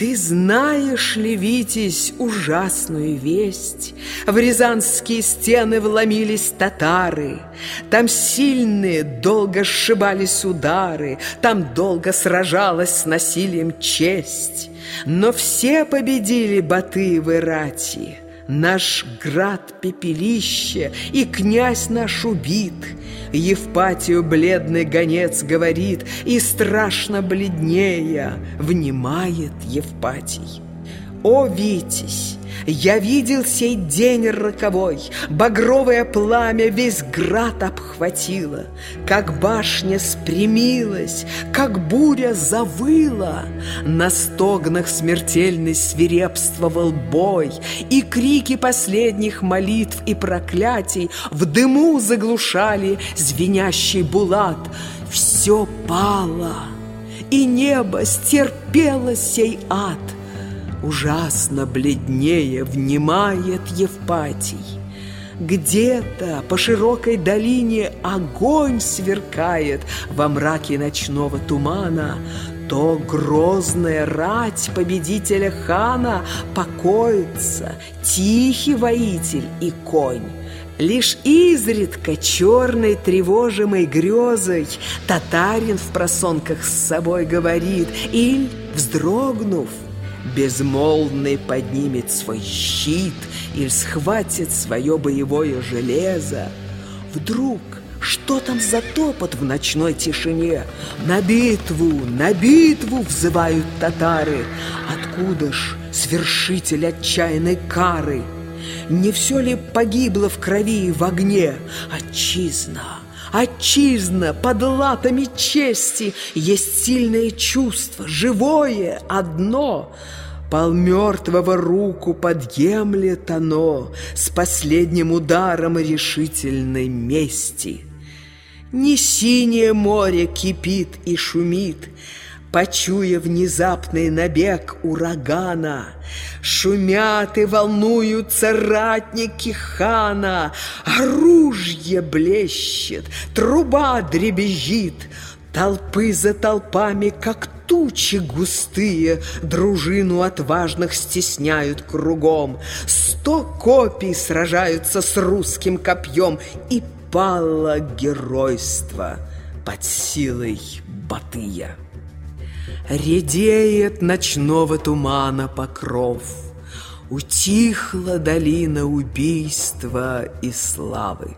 Ты знаешь ли, Витязь, ужасную весть? В рязанские стены вломились татары, Там сильные долго сшибались удары, Там долго сражалась с насилием честь. Но все победили Батыевы рати, Наш град пепелище, и князь наш убит. Евпатию бледный гонец говорит, И страшно бледнея внимает Евпатий. О, Витязь! Я видел сей день роковой, Багровое пламя весь град обхватило, Как башня спрямилась, как буря завыла. На стогнах смертельный свирепствовал бой, И крики последних молитв и проклятий В дыму заглушали звенящий булат. Все пало, и небо стерпело сей ад — Ужасно бледнее внимает Евпатий. Где-то по широкой долине огонь сверкает во мраке ночного тумана, то грозная рать победителя хана покоится, тихий воитель и конь. Лишь изредка черной тревожимой грезой Татарин в просонках с собой говорит, Иль, вздрогнув, Безмолвный поднимет свой щит Или схватит свое боевое железо. Вдруг что там за топот в ночной тишине? На битву, на битву взывают татары. Откуда ж свершитель отчаянной кары? Не все ли погибло в крови и в огне? Отчизна, Отчизна под латами чести Есть сильное чувство, живое, одно Пол мертвого руку подъемлет оно С последним ударом решительной мести. Не синее море кипит и шумит, Почуя внезапный набег урагана, Шумят и волнуются ратники хана, Оружие блещет, труба дребезжит, Толпы за толпами, как тучи густые, Дружину отважных стесняют кругом. Сто копий сражаются с русским копьем, И пало геройство под силой Батыя. Редеет ночного тумана покров, Утихла долина убийства и славы.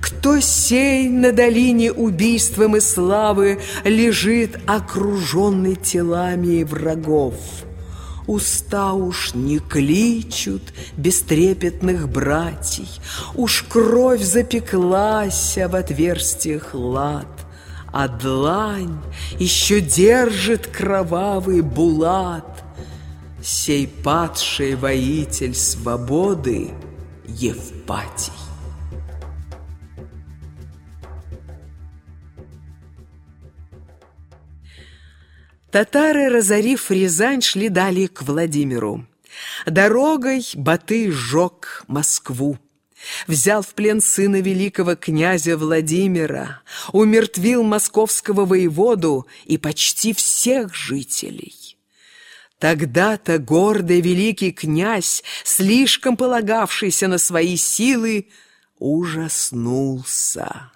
Кто сей на долине убийством и славы Лежит окруженный телами врагов? Уста уж не кличут бестрепетных братьей, Уж кровь запеклась в отверстиях лад а длань еще держит кровавый булат. Сей падший воитель свободы Евпатий. Татары, разорив Рязань, шли далее к Владимиру. Дорогой Баты сжег Москву. Взял в плен сына великого князя Владимира, умертвил московского воеводу и почти всех жителей. Тогда-то гордый великий князь, слишком полагавшийся на свои силы, ужаснулся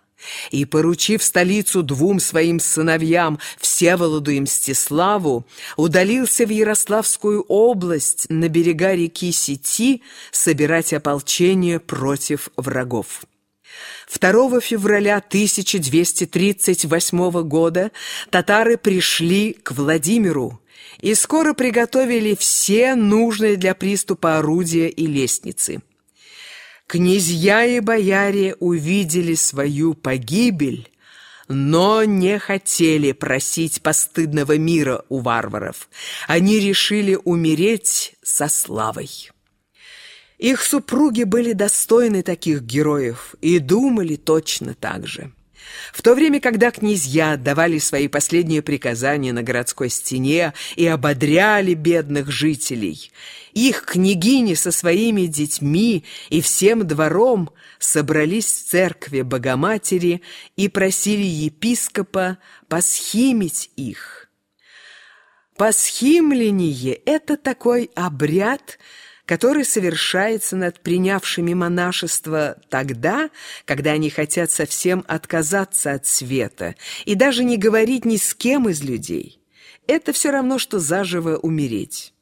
и, поручив столицу двум своим сыновьям, Всеволоду и Мстиславу, удалился в Ярославскую область на берега реки Сети собирать ополчение против врагов. 2 февраля 1238 года татары пришли к Владимиру и скоро приготовили все нужные для приступа орудия и лестницы. Князья и бояре увидели свою погибель, но не хотели просить постыдного мира у варваров. Они решили умереть со славой. Их супруги были достойны таких героев и думали точно так же. В то время, когда князья давали свои последние приказания на городской стене и ободряли бедных жителей, их княгини со своими детьми и всем двором собрались в церкви Богоматери и просили епископа посхимить их. Посхимление – это такой обряд, который совершается над принявшими монашество тогда, когда они хотят совсем отказаться от света и даже не говорить ни с кем из людей. Это все равно, что заживо умереть.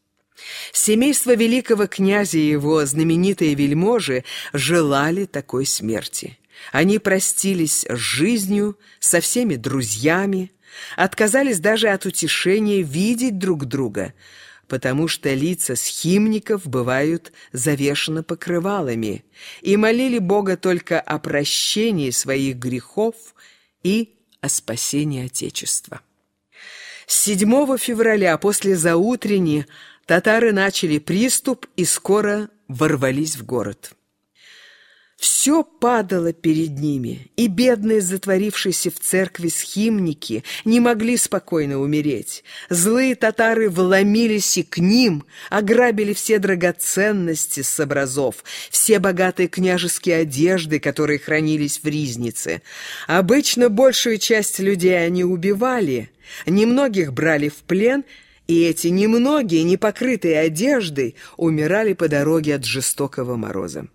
Семейство великого князя и его знаменитые вельможи желали такой смерти. Они простились с жизнью, со всеми друзьями, отказались даже от утешения видеть друг друга – потому что лица схимников бывают завешаны покрывалами, и молили Бога только о прощении своих грехов и о спасении Отечества. С 7 февраля после заутренни татары начали приступ и скоро ворвались в город. Все падало перед ними, и бедные, затворившиеся в церкви схимники, не могли спокойно умереть. Злые татары вломились и к ним, ограбили все драгоценности с образов, все богатые княжеские одежды, которые хранились в ризнице. Обычно большую часть людей они убивали, немногих брали в плен – и эти немногие, непокрытые одеждой, умирали по дороге от жестокого мороза.